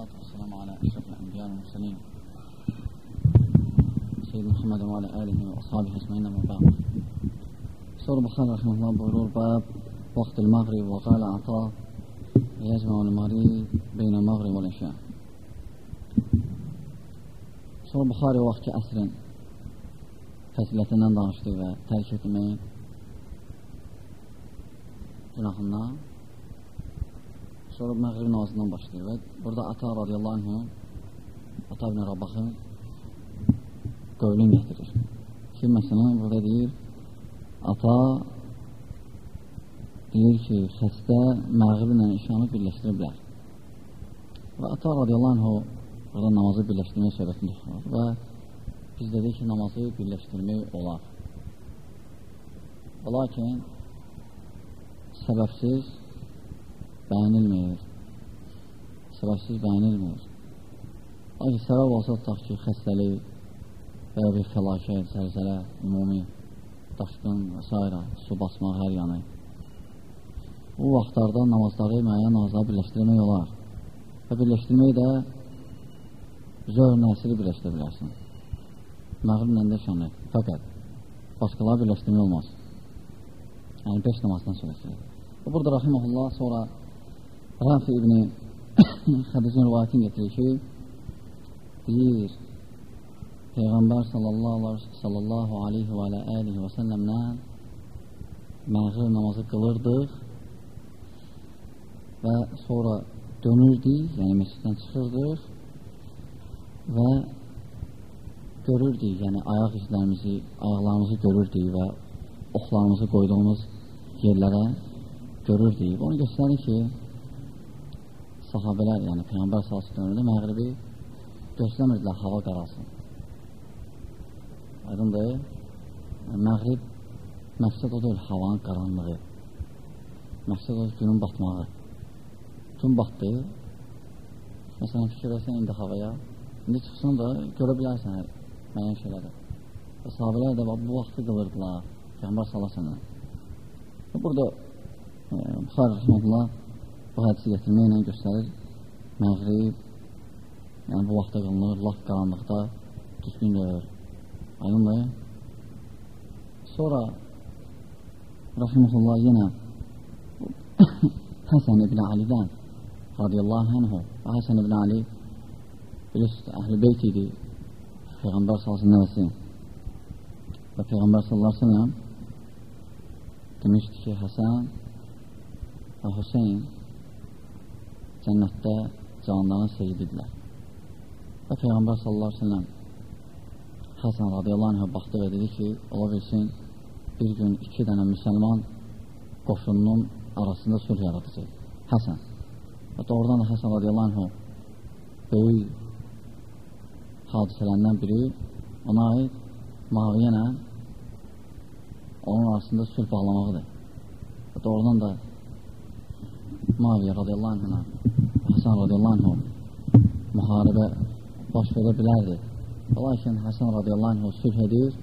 والصلاة والسلام على أشرف الأنبياء والمرسلين. سيدنا محمد وعلى آله وأصحابه أجمعين من بعد. سور البخاري رحمه الله بغرور باب وقت المغرب وقال عطاء يجمع المريض بين المغرب والعشاء. سور البخاري وقت أسر فسلتنا danışdı və من etmək günahından sonra məğrib namazından başlayır və burada Ata radiyallahu anhu Ata ibn Rabahı qövlün getirir. Ki, məsələn, burada deyir, ata deyir ki, xəstə məğriblə işanı birləşdirə bilər. Və ata radiyallahu anhu burada namazı birləşdirmək söhbətini tutur və biz dedik ki, namazı birləşdirmək olar. Lakin səbəbsiz bəyənilmir. Səbəbsiz bəyənilmir. Lakin səbəb olsa tutaq ki, xəstəlik və ya bir fəlakət, zəlzələ, ümumi daşqın və s. su basmaq hər yanı. Bu vaxtlarda namazları, müəyyən namazları birləşdirmək olar. Və birləşdirmək də zöhr nəsiri birləşdirə bilərsən. Məğriblə də şanı. Fəqət başqaları birləşdirmək olmaz. Yəni 5 namazdan söyləsin. Və burada Rahiməhullah sonra Rafi ibn Xədicin rivayətini getirir ki, deyir, Peyğəmbər sallallahu aleyhi və aleyhi və səlləmlə məğrib namazı qılırdıq və sonra dönürdük, yəni məsciddən çıxırdıq və görürdük, yəni ayaq izlərimizi, ayaqlarımızı görürdük və oxlarımızı qoyduğumuz yerlərə görürdük. Bunu göstərir ki, sahabələr, yəni sallallahu dönürdü, məğribi gözləmirdilər hava qaralsın. Aydındır. Məğrib məqsəd o deyil, havanın qaranlığı. Məqsəd o günün batmağı. Gün batdı. Məsələn, fikir versən indi havaya. İndi çıxsın da görə bilərsən müəyyən şeyləri. Və sahabələr də bu vaxtı qılırdılar. Peyğəmbər salasını. Burada e, Buxar Rəhmədullah bu hədisi gətirməklə göstərir. Məğrib, yəni bu vaxtda qılınır, laf qaranlıqda düzgün görür. Aydındır. Sonra Rahimullah yenə Həsən ibn Alidən radiyallahu anhu və Həsən ibn Ali bilirsiniz, əhl-i beyt idi Peyğəmbər salsın nəvəsi və Peyğəmbər sallallahu aleyhi demişdi ki, Həsən və Hüseyin cənnətdə canların seyididirlər və Peyğəmbər sallallahu aleyhi ve sellem Həsən radiyallahu anh baxdı və dedi ki, ola bilsin, bir gün iki dənə müsəlman qoşununun arasında sülh yaradacaq. Həsən. Və doğrudan da Həsən radiyallahu anh böyük hadisələrindən biri ona aid Maviyyə onun arasında sülh bağlamağıdır. Və doğrudan da Maviyyə radiyallahu anh Həsən radiyallahu anh müharibə baş verə bilərdi. Lakin Həsən radiyallahu anh sülh edir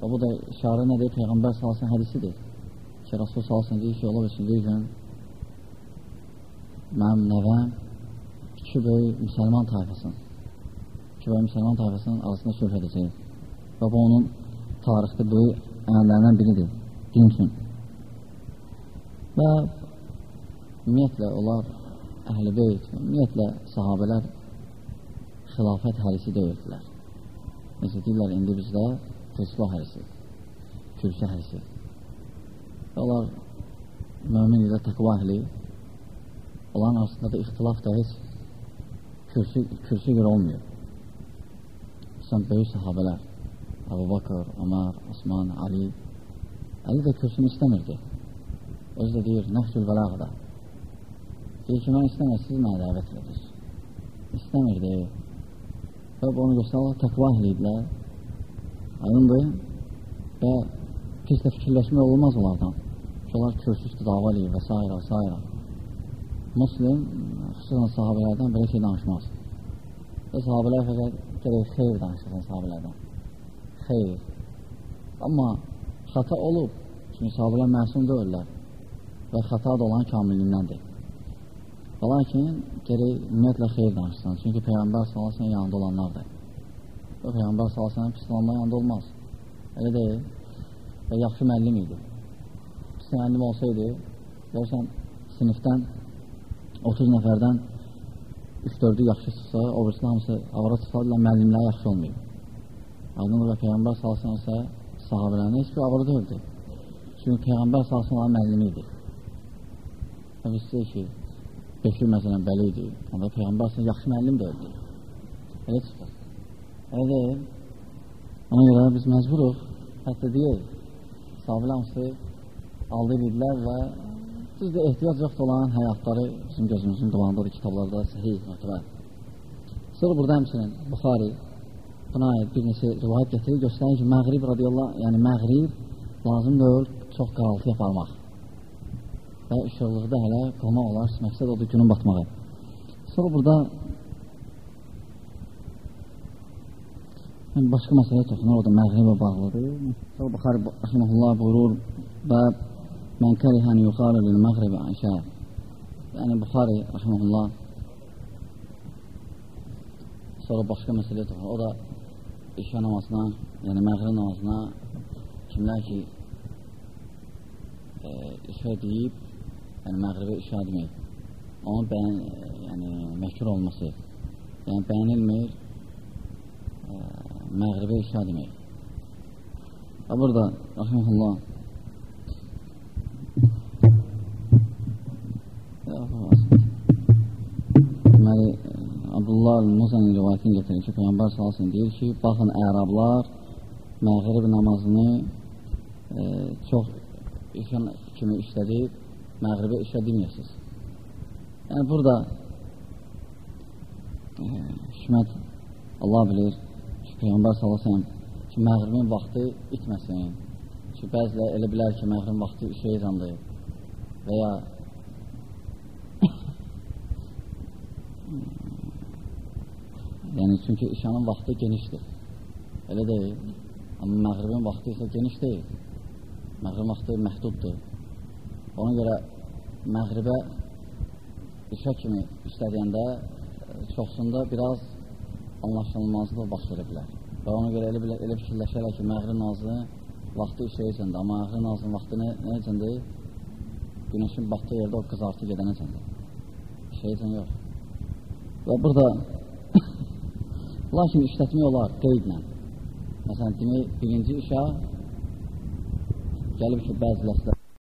və bu da işarə nədir? Peyğəmbər salsın hədisidir ki, Rasul salsın deyir ki, ola bilsin bir gün mənim nəvəm iki böyük müsəlman tayfasın iki böyük müsəlman tayfasının arasında sülh edəcək və bu onun tarixdə böyük əməllərindən biridir din üçün və ümumiyyətlə onlar əhl-i beyt, ümumiyyətlə sahabələr xilafət hərisi deyirdilər. Necə deyirlər, indi bizdə Tesla hərisi, kürsü hərisi. Onlar mümin ilə təqva əhli, onların arasında da ixtilaf da heç kürsü, kürsü görə olmuyor. Sən böyük sahabələr, Əbu Bakır, Ömər, Osman, Ali, Əli də kürsünü istəmirdi. Özü də deyir, nəfsül vəlağda. Deyir ki, mən istəmir, siz mənə dəvət edirsiniz. İstəmirdi. Və onu göstərir, təqva ehliyidilər. Aydındır. Və pis də fikirləşmək olmaz onlardan. Ki, onlar kürsü üstü dava eləyir və s. və s. Muslim, xüsusən sahabələrdən belə şey danışmaz. Və sahabələr fəqət gerək xeyr danışırsan sahabələrdən. Xeyr. Amma xata olub, çünki sahabələr məsum deyirlər və xata da olan kamillindəndir. Və lakin gərək ümumiyyətlə xeyir danışsan. Çünki Peyğəmbər salasının yanında olanlardır. Və Peyğəmbər salasının pis olanlar yanında olmaz. Elə deyil. Və yaxşı müəllim idi. Pis müəllim olsaydı, görsən, sinifdən 30 nəfərdən 3-4-ü yaxşı çıxsa, o birisinin hamısı avara çıxsa, müəllimlər yaxşı olmayıb. Aydın və Peyğəmbər salasının isə sahabilərini heç bir avara deyildi. Çünki Peyğəmbər salasının müəllimi idi. Və biz deyək ki, Beşir məsələn bəli idi. Onda Peyğəmbər sən yaxşı müəllim deyildi. Elə çıxır. Elə deyil. Ona görə biz məcburuq. Hətta deyək, sahabilə hamısı aldı idilər və düzdür, ehtiyac yoxdur olan həyatları bizim gözümüzün qabağındadır kitablarda səhih, mötəbər. Sonra burada həmçinin Buxari buna aid bir neçə rivayət gətirir, göstərir ki, məğrib radiyallahu, yəni məğrib lazım deyil çox qaraltı yaparmaq və işıqlıqda hələ qalmaq olar, məqsəd odur günün batmağı. Sonra burada yəni, başqa məsələyə toxunur, o da məğribə bağlıdır. Sonra Buxar Rəhməhullah buyurur və mən kərihən yuxarı lil məğribi əşə. Yəni Buxari Rəhməhullah sonra başqa məsələyə toxunur. O da işə namazına, yəni məğrib namazına kimlər ki e, işə deyib yəni məğribə işa demək, onun bəyan, yəni məhkur olması, yəni bəyənilmir ə, məğribə işa demək. Və burada, rəhməhullah, deməli, Abdullah Muzanın rivayətini getirir ki, Peyyambar salsın deyir ki, baxın, ərablar məğrib namazını e, çox işin kimi işlədib, məğribə işə deməyəsiniz. Yəni, burada e, hikmət Allah bilir ki, Peyyambar salasəm ki, məğribin vaxtı itməsin. Ki, bəzilə elə bilər ki, məğribin vaxtı işə izandır və ya yəni, çünki işanın vaxtı genişdir. Elə deyil. Amma məğribin vaxtı isə geniş deyil. Məğribin vaxtı məhduddur. Ona görə məğribə işə kimi işlədəndə e, çoxsunda biraz anlaşılmazlıq baş verə bilər. Və ona görə elə, elə fikirləşərək ki, məğrib nazının vaxtı işə içəndə, amma məğrib nazının vaxtı nə, nə içəndə? Günəşin batdığı yerdə o qızartı gedən içəndə. İşə içən yox. Və burada lakin işlətmək olar qeydlə. Məsələn, demək, birinci işə gəlib ki, bəzi ləslər